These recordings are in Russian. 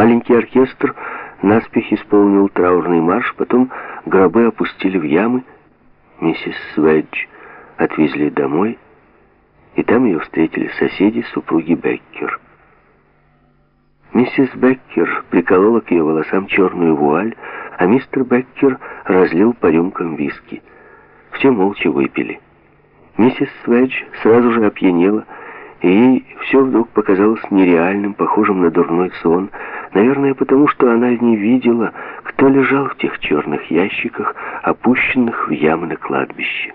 Маленький оркестр наспех исполнил траурный марш, потом гробы опустили в ямы. Миссис Сведж отвезли домой, и там ее встретили соседи, супруги Беккер. Миссис Беккер приколола к ее волосам черную вуаль, а мистер Беккер разлил по рюмкам виски. Все молча выпили. Миссис Сведж сразу же опьянела, и ей все вдруг показалось нереальным, похожим на дурной сон, наверное, потому что она не видела, кто лежал в тех черных ящиках, опущенных в ямы на кладбище.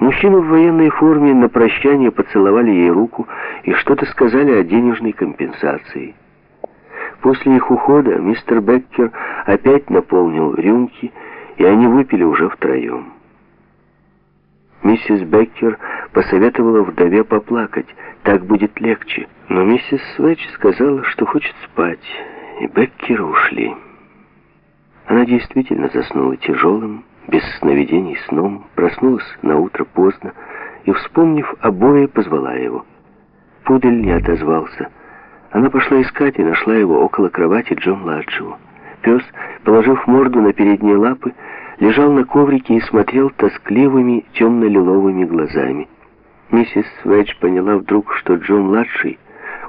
Мужчины в военной форме на прощание поцеловали ей руку и что-то сказали о денежной компенсации. После их ухода мистер Беккер опять наполнил рюмки, и они выпили уже втроем. Миссис Беккер посоветовала вдове поплакать, так будет легче. Но миссис Свеч сказала, что хочет спать, и Беккеры ушли. Она действительно заснула тяжелым, без сновидений сном, проснулась на утро поздно и, вспомнив обои, позвала его. Пудель не отозвался. Она пошла искать и нашла его около кровати Джо-младшего. Пес, положив морду на передние лапы, лежал на коврике и смотрел тоскливыми темно-лиловыми глазами. Миссис Сведж поняла вдруг, что Джо-младший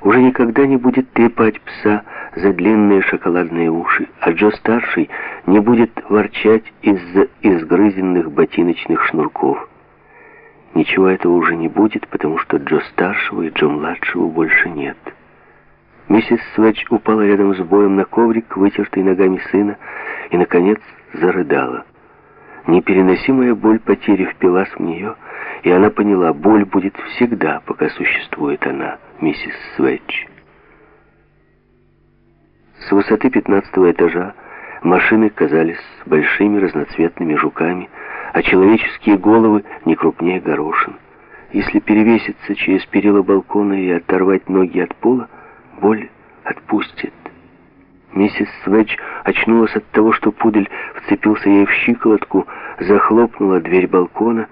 уже никогда не будет трепать пса за длинные шоколадные уши, а Джо-старший не будет ворчать из-за изгрызенных ботиночных шнурков. Ничего этого уже не будет, потому что Джо-старшего и Джо-младшего больше нет. Миссис Сведж упала рядом с боем на коврик, вытертый ногами сына, и, наконец, зарыдала. Непереносимая боль потери впилась в нее, и она поняла, боль будет всегда, пока существует она, миссис Сведж. С высоты пятнадцатого этажа машины казались большими разноцветными жуками, а человеческие головы не крупнее горошин. Если перевеситься через перила балкона и оторвать ноги от пола, боль отпустит. Миссис Сведж очнулась от того, что пудель вцепился ей в щиколотку, захлопнула дверь балкона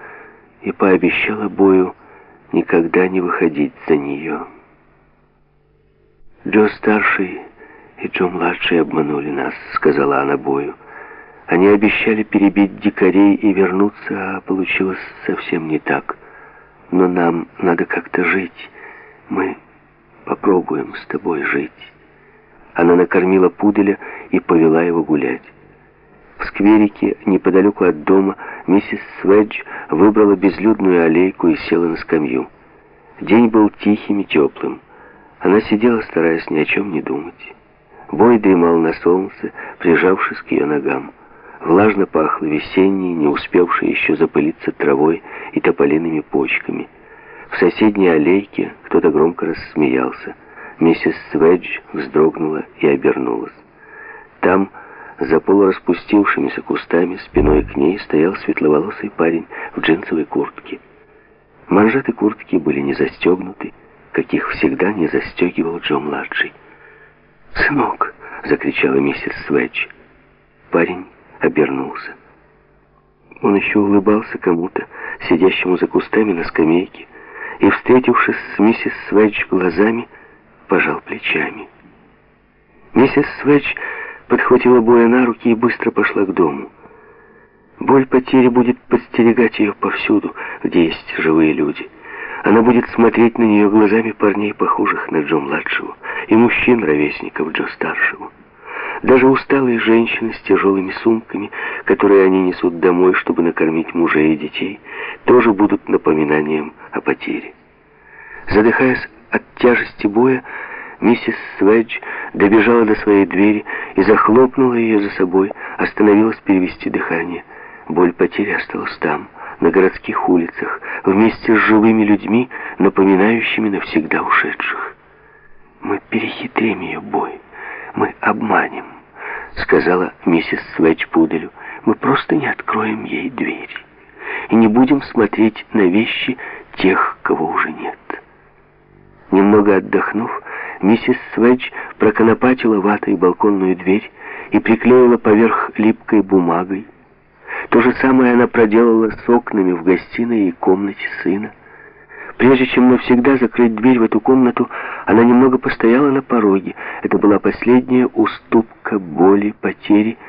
и пообещала Бою никогда не выходить за нее. «Джо-старший и Джо-младший обманули нас», — сказала она Бою. «Они обещали перебить дикарей и вернуться, а получилось совсем не так. Но нам надо как-то жить. Мы попробуем с тобой жить». Она накормила пуделя и повела его гулять. В скверике, неподалеку от дома, миссис Сведж выбрала безлюдную аллейку и села на скамью. День был тихим и теплым. Она сидела, стараясь ни о чем не думать. Бой дремал на солнце, прижавшись к ее ногам. Влажно пахло весенней, не успевшей еще запылиться травой и тополиными почками. В соседней аллейке кто-то громко рассмеялся. Миссис Сведж вздрогнула и обернулась. Там, за полураспустившимися кустами, спиной к ней стоял светловолосый парень в джинсовой куртке. Манжеты куртки были не застегнуты, каких всегда не застегивал Джо-младший. «Сынок!» — закричала миссис Сведж. Парень обернулся. Он еще улыбался кому-то, сидящему за кустами на скамейке, и, встретившись с миссис Сведж глазами, пожал плечами. Миссис Сведж подхватила Боя на руки и быстро пошла к дому. Боль потери будет подстерегать ее повсюду, где есть живые люди. Она будет смотреть на нее глазами парней, похожих на Джо-младшего, и мужчин, ровесников Джо-старшего. Даже усталые женщины с тяжелыми сумками, которые они несут домой, чтобы накормить мужей и детей, тоже будут напоминанием о потере. Задыхаясь от тяжести боя миссис Сведж добежала до своей двери и захлопнула ее за собой, остановилась перевести дыхание. Боль потери осталась там, на городских улицах, вместе с живыми людьми, напоминающими навсегда ушедших. «Мы перехитрим ее бой, мы обманем», — сказала миссис Сведж Пуделю. «Мы просто не откроем ей дверь и не будем смотреть на вещи тех, кого уже нет». Немного отдохнув, миссис Сведж проконопатила ватой балконную дверь и приклеила поверх липкой бумагой. То же самое она проделала с окнами в гостиной и комнате сына. Прежде чем навсегда закрыть дверь в эту комнату, она немного постояла на пороге. Это была последняя уступка боли, потери,